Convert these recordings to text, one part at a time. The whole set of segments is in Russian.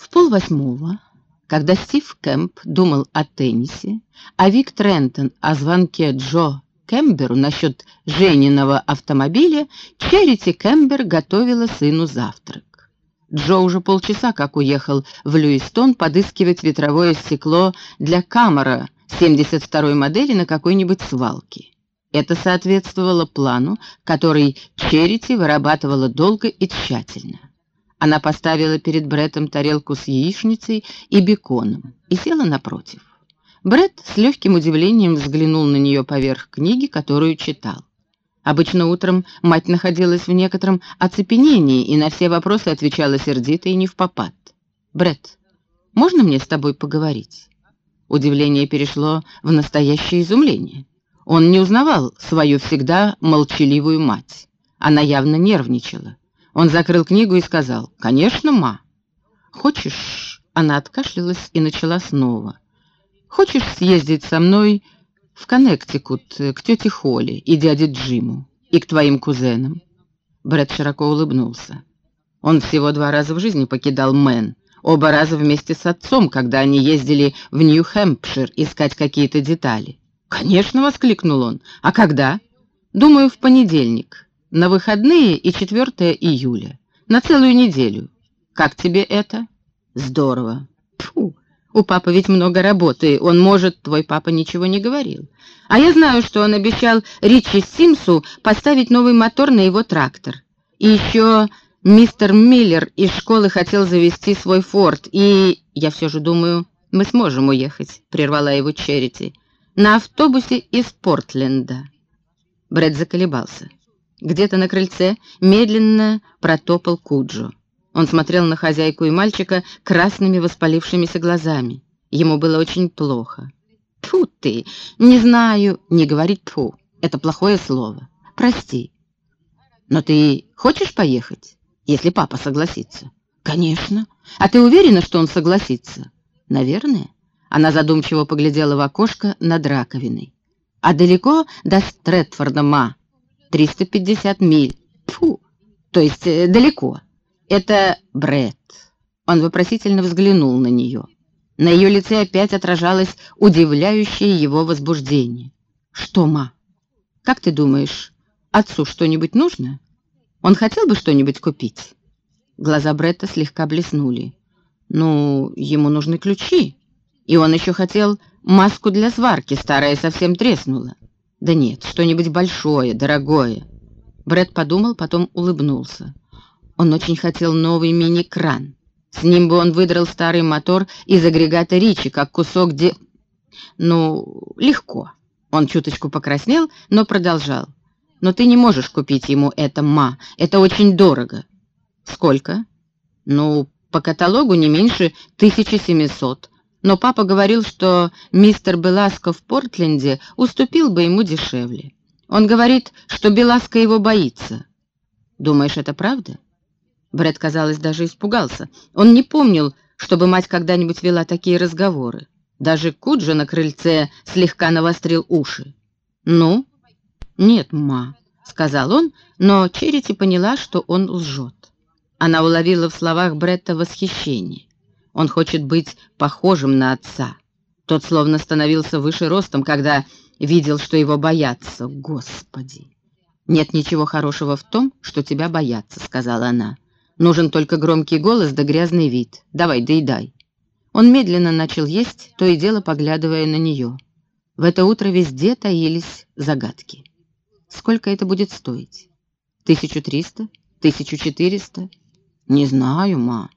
В полвосьмого, когда Стив Кэмп думал о теннисе, а Вик Трентон о звонке Джо Кэмберу насчет Жениного автомобиля, Черити Кэмбер готовила сыну завтрак. Джо уже полчаса как уехал в Льюистон подыскивать ветровое стекло для камера 72-й модели на какой-нибудь свалке. Это соответствовало плану, который Черити вырабатывала долго и тщательно. Она поставила перед Бреттом тарелку с яичницей и беконом и села напротив. Бретт с легким удивлением взглянул на нее поверх книги, которую читал. Обычно утром мать находилась в некотором оцепенении и на все вопросы отвечала сердито и не в попад. «Бретт, можно мне с тобой поговорить?» Удивление перешло в настоящее изумление. Он не узнавал свою всегда молчаливую мать. Она явно нервничала. Он закрыл книгу и сказал, «Конечно, ма». «Хочешь...» Она откашлялась и начала снова. «Хочешь съездить со мной в Коннектикут к тете Холли и дяде Джиму и к твоим кузенам?» Брэд широко улыбнулся. Он всего два раза в жизни покидал Мэн, оба раза вместе с отцом, когда они ездили в Нью-Хэмпшир искать какие-то детали. «Конечно!» — воскликнул он. «А когда?» «Думаю, в понедельник на выходные и 4 июля, на целую неделю. Как тебе это? Здорово. Фу, у папы ведь много работы, он может, твой папа ничего не говорил. А я знаю, что он обещал Ричи Симсу поставить новый мотор на его трактор. И еще мистер Миллер из школы хотел завести свой форт, и я все же думаю, мы сможем уехать, прервала его Черити, на автобусе из Портленда. Брэд заколебался. Где-то на крыльце медленно протопал Куджо. Он смотрел на хозяйку и мальчика красными воспалившимися глазами. Ему было очень плохо. «Тьфу ты! Не знаю!» «Не говорить «тьфу» — это плохое слово. Прости. Но ты хочешь поехать, если папа согласится?» «Конечно. А ты уверена, что он согласится?» «Наверное». Она задумчиво поглядела в окошко над раковиной. «А далеко до Стрэдфорда, ма?» 350 миль. Фу, то есть э, далеко. Это Бред. Он вопросительно взглянул на нее. На ее лице опять отражалось удивляющее его возбуждение. «Что, ма? Как ты думаешь, отцу что-нибудь нужно? Он хотел бы что-нибудь купить?» Глаза Бретта слегка блеснули. «Ну, ему нужны ключи. И он еще хотел маску для сварки, старая совсем треснула. «Да нет, что-нибудь большое, дорогое». Брэд подумал, потом улыбнулся. Он очень хотел новый мини-кран. С ним бы он выдрал старый мотор из агрегата Ричи, как кусок де... Ну, легко. Он чуточку покраснел, но продолжал. «Но ты не можешь купить ему это, ма. Это очень дорого». «Сколько?» «Ну, по каталогу не меньше 1700 но папа говорил, что мистер Беласко в Портленде уступил бы ему дешевле. Он говорит, что Беласко его боится. Думаешь, это правда? Брэд, казалось, даже испугался. Он не помнил, чтобы мать когда-нибудь вела такие разговоры. Даже Куджа на крыльце слегка навострил уши. «Ну?» «Нет, ма», — сказал он, но Черити поняла, что он лжет. Она уловила в словах Бретта восхищение. Он хочет быть похожим на отца. Тот словно становился выше ростом, когда видел, что его боятся. Господи! «Нет ничего хорошего в том, что тебя боятся», — сказала она. «Нужен только громкий голос да грязный вид. Давай, доедай». Он медленно начал есть, то и дело поглядывая на нее. В это утро везде таились загадки. Сколько это будет стоить? Тысячу триста? Тысячу четыреста? Не знаю, ма.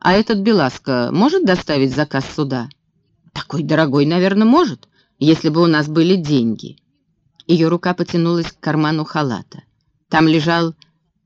А этот Беласко может доставить заказ сюда? Такой дорогой, наверное, может, если бы у нас были деньги. Ее рука потянулась к карману халата. Там лежал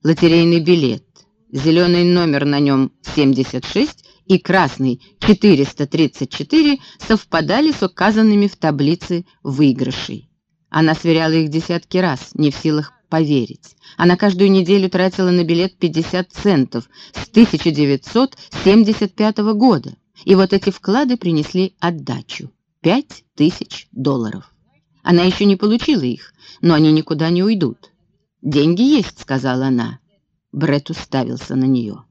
лотерейный билет. Зеленый номер на нем 76 и красный 434 совпадали с указанными в таблице выигрышей. Она сверяла их десятки раз, не в силах поверить. Она каждую неделю тратила на билет 50 центов с 1975 года. И вот эти вклады принесли отдачу. Пять тысяч долларов. Она еще не получила их, но они никуда не уйдут. «Деньги есть», — сказала она. Бред уставился на нее.